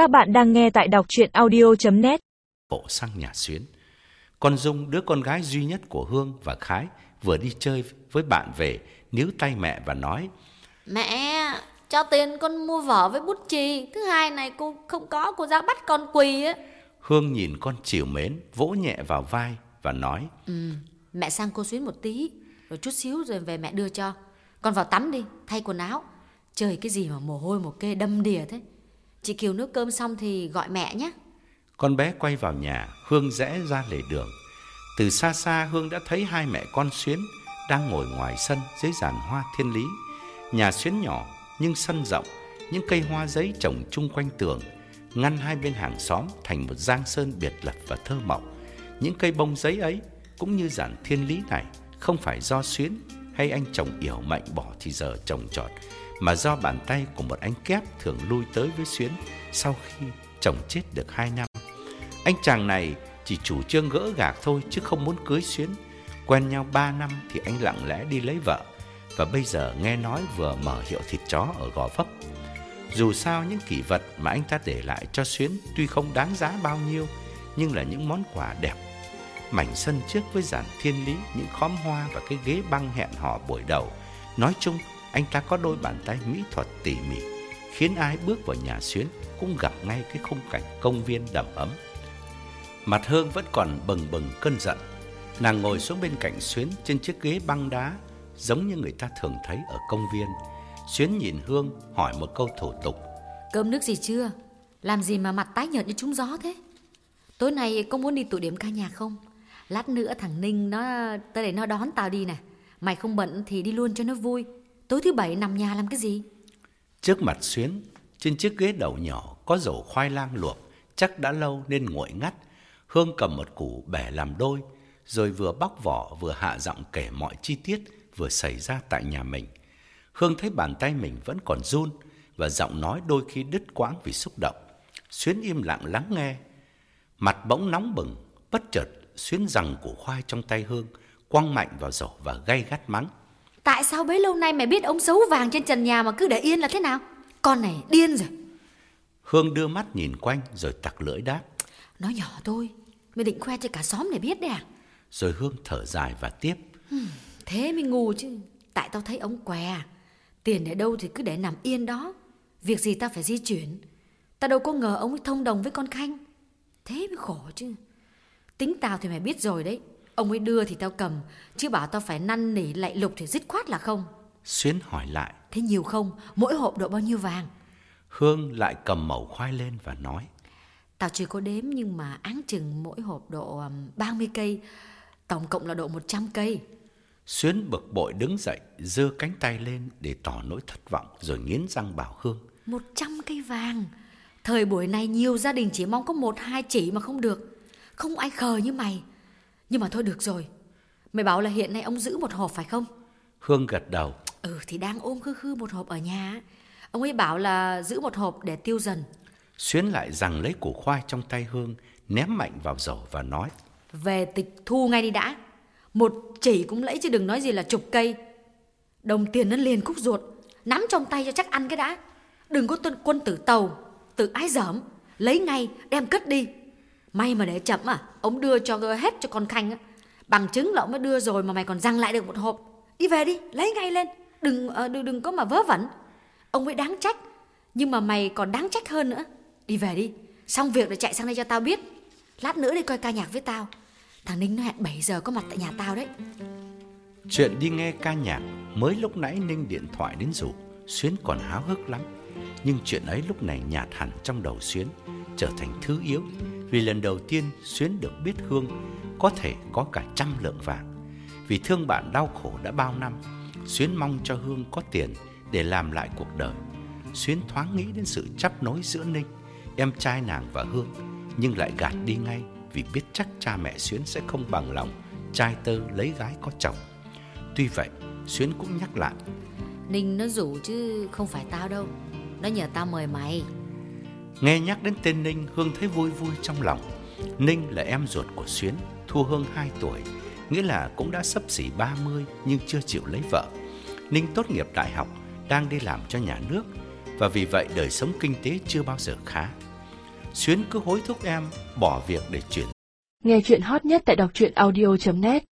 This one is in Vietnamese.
Các bạn đang nghe tại đọc chuyện audio.net Bộ sang nhà Xuyến Con Dung, đứa con gái duy nhất của Hương và Khái Vừa đi chơi với bạn về Níu tay mẹ và nói Mẹ, cho tiền con mua vở với bút chì. Thứ hai này cô không có, cô ra bắt con quỳ á. Hương nhìn con chiều mến Vỗ nhẹ vào vai và nói Ừ, mẹ sang cô xuyến một tí, rồi chút xíu rồi về mẹ đưa cho. Con vào tắm đi, thay quần áo. Trời cái gì mà mồ hôi một kê đâm đìa thế. Chị Kiều nấu cơm xong thì gọi mẹ nhé. Con bé quay vào nhà, Hương rẽ ra lề đường. Từ xa xa, Hương đã thấy hai mẹ con Xuyến Đang ngồi ngoài sân dưới giàn hoa thiên lý. Nhà Xuyến nhỏ nhưng sân rộng, Những cây hoa giấy trồng chung quanh tường, Ngăn hai bên hàng xóm thành một giang sơn biệt lập và thơ mộng. Những cây bông giấy ấy cũng như giản thiên lý này Không phải do Xuyến hay anh chồng yểu mạnh bỏ thì giờ trồng trọt. Mà do bàn tay của một anh kép thường lui tới với Xuyến Sau khi chồng chết được hai năm anh chàng này chỉ chủ trương gỡ gạc thôi chứ không muốn cưới Xuyến. Quen nhau 3 năm thì anh lặng lẽ đi lấy vợ và bây giờ nghe nói vừa mở hiệu thịt chó ở Gò Vấp. Dù sao những kỷ vật mà anh ta để lại cho Xuyến tuy không đáng giá bao nhiêu nhưng là những món quà đẹp. Mảnh sân trước với giản thiên lý, những khóm hoa và cái ghế băng hẹn hò buổi đầu. Nói chung, anh ta có đôi bàn tay mỹ thuật tỉ mỉ, khiến ai bước vào nhà Xuyến cũng gặp ngay cái khung cảnh công viên đầm ấm. Mặt Hương vẫn còn bừng bừng cơn giận. Nàng ngồi xuống bên cạnh Xuyến trên chiếc ghế băng đá, giống như người ta thường thấy ở công viên. Xuyến nhìn Hương hỏi một câu thủ tục. Cơm nước gì chưa? Làm gì mà mặt tái nhợt như trúng gió thế? Tối nay có muốn đi tụ điểm ca nhạc không? Lát nữa thằng Ninh nó tới để nó đón tao đi nè. Mày không bận thì đi luôn cho nó vui. Tối thứ bảy nằm nhà làm cái gì? Trước mặt Xuyến, trên chiếc ghế đầu nhỏ có dầu khoai lang luộc, chắc đã lâu nên nguội ngắt. Hương cầm một củ bẻ làm đôi, rồi vừa bóc vỏ vừa hạ giọng kể mọi chi tiết vừa xảy ra tại nhà mình. Hương thấy bàn tay mình vẫn còn run và giọng nói đôi khi đứt quãng vì xúc động. Xuyến im lặng lắng nghe. Mặt bỗng nóng bừng, bất chợt Xuyến rằng củ khoai trong tay Hương, quăng mạnh vào rổ và gay gắt mắng. Tại sao bấy lâu nay mày biết ông xấu vàng trên trần nhà mà cứ để yên là thế nào? Con này điên rồi. Hương đưa mắt nhìn quanh rồi tặc lưỡi đáp. Nói nhỏ thôi, mày định khoe cho cả xóm này biết đấy à? Rồi Hương thở dài và tiếp. Thế mới ngu chứ. Tại tao thấy ông què. Tiền để đâu thì cứ để nằm yên đó. Việc gì tao phải di chuyển. Tao đâu có ngờ ông ấy thông đồng với con Khanh. Thế mới khổ chứ. Tính tao thì mày biết rồi đấy. Ông ấy đưa thì tao cầm. Chứ bảo tao phải năn nỉ lạy lục thì dứt khoát là không. Xuyến hỏi lại. Thế nhiều không? Mỗi hộp độ bao nhiêu vàng? Hương lại cầm mẩu khoai lên và nói. Tao chưa có đếm nhưng mà áng chừng mỗi hộp độ um, 30 cây. Tổng cộng là độ 100 cây. Xuyến bực bội đứng dậy, giơ cánh tay lên để tỏ nỗi thất vọng rồi nghiến răng bảo Hương. 100 cây vàng. Thời buổi này nhiều gia đình chỉ mong có một hai chỉ mà không được. Không ai khờ như mày. Nhưng mà thôi được rồi. Mày bảo là hiện nay ông giữ một hộp phải không? Hương gật đầu. Ừ thì đang ôm khư khư một hộp ở nhà. Ông ấy bảo là giữ một hộp để tiêu dần. Xuyến lại rằng lấy củ khoai trong tay Hương, ném mạnh vào rổ và nói. Về tịch thu ngay đi đã. Một chỉ cũng lấy chứ đừng nói gì là chục cây. Đồng tiền nó liền khúc ruột. Nắm trong tay cho chắc ăn cái đã. Đừng có tuân quân tử tàu, tự ái dởm. Lấy ngay, đem cất đi. May mà để chậm à, ông đưa cho hết cho con Khanh á. Bằng chứng là ông mới đưa rồi mà mày còn răng lại được một hộp. Đi về đi, lấy ngay lên. Đừng ờ, đừng, đừng có mà vớ vẩn. Ông ấy đáng trách. Nhưng mà mày còn đáng trách hơn nữa. Đi về đi, xong việc rồi chạy sang đây cho tao biết. Lát nữa đi coi ca nhạc với tao. Thằng Ninh nó hẹn 7 giờ có mặt tại nhà tao đấy. Chuyện đi nghe ca nhạc, mới lúc nãy Ninh điện thoại đến rủ, Xuyến còn háo hức lắm. Nhưng chuyện ấy lúc này nhạt hẳn trong đầu Xuyến, trở thành thứ yếu. Vì lần đầu tiên Xuyến được biết Hương có thể có cả trăm lượng vàng. Vì thương bạn đau khổ đã bao năm, Xuyến mong cho Hương có tiền để làm lại cuộc đời. Xuyến thoáng nghĩ đến sự chấp nối giữa Ninh, em trai nàng và Hương, nhưng lại gạt đi ngay vì biết chắc cha mẹ Xuyến sẽ không bằng lòng trai tơ lấy gái có chồng. Tuy vậy, Xuyến cũng nhắc lại, Ninh nó rủ chứ không phải tao đâu. Nó nhờ tao mời mày nghe nhắc đến tên Ninh, Hương thấy vui vui trong lòng. Ninh là em ruột của Xuyến, thua Hương 2 tuổi, nghĩa là cũng đã sắp xỉ 30 nhưng chưa chịu lấy vợ. Ninh tốt nghiệp đại học, đang đi làm cho nhà nước và vì vậy đời sống kinh tế chưa bao giờ khá. Xuyến cứ hối thúc em bỏ việc để chuyển Nghe chuyện hot nhất tại đọc truyện audio.net